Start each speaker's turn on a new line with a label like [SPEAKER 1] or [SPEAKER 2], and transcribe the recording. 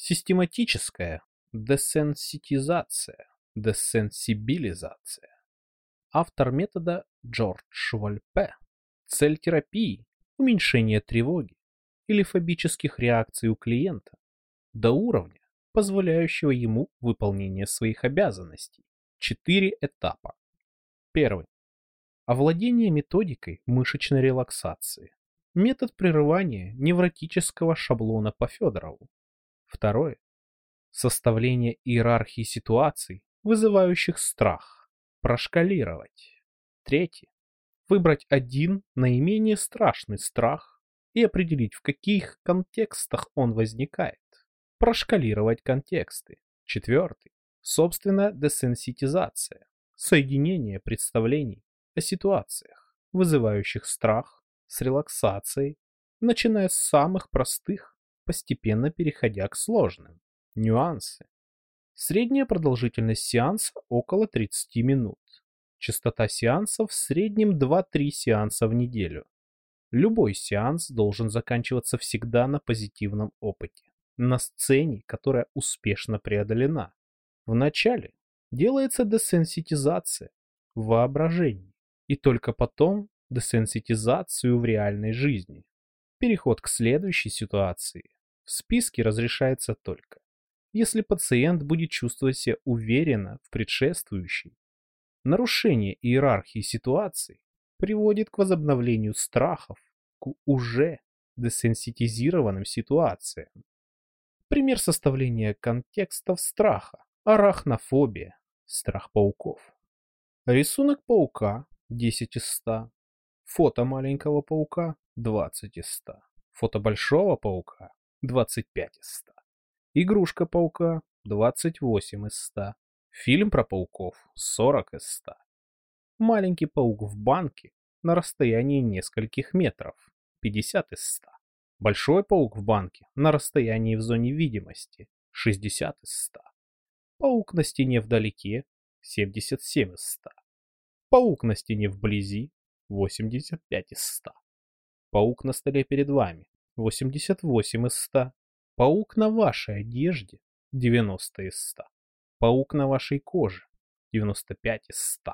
[SPEAKER 1] Систематическая десенситизация, десенсибилизация. Автор метода Джордж Вольпе. Цель терапии – уменьшение тревоги или фобических реакций у клиента до уровня, позволяющего ему выполнение своих обязанностей. Четыре этапа. Первый. Овладение методикой мышечной релаксации. Метод прерывания невротического шаблона по Федорову. Второе. Составление иерархии ситуаций, вызывающих страх. Прошкалировать. Третье. Выбрать один наименее страшный страх и определить, в каких контекстах он возникает. Прошкалировать контексты. Четвертый. Собственно, десенситизация. Соединение представлений о ситуациях, вызывающих страх, с релаксацией, начиная с самых простых постепенно переходя к сложным. Нюансы. Средняя продолжительность сеанса около 30 минут. Частота сеансов в среднем 2-3 сеанса в неделю. Любой сеанс должен заканчиваться всегда на позитивном опыте, на сцене, которая успешно преодолена. Вначале делается десенситизация в воображении, и только потом десенситизацию в реальной жизни. Переход к следующей ситуации списке разрешается только, если пациент будет чувствовать себя уверенно в предшествующей. Нарушение иерархии ситуаций приводит к возобновлению страхов к уже десенситизированным ситуациям. Пример составления контекстов страха. Арахнофобия. Страх пауков. Рисунок паука 10 из 100. Фото маленького паука 20 из 100. Фото большого паука 25 из 100. Игрушка паука 28 из 100. Фильм про пауков 40 из 100. Маленький паук в банке на расстоянии нескольких метров 50 из 100. Большой паук в банке на расстоянии в зоне видимости 60 из 100. Паук на стене вдалеке 77 из 100. Паук на стене вблизи 85 из 100. Паук на столе перед вами 88 из 100. Паук на вашей одежде 90 из 100. Паук на вашей коже 95 из 100.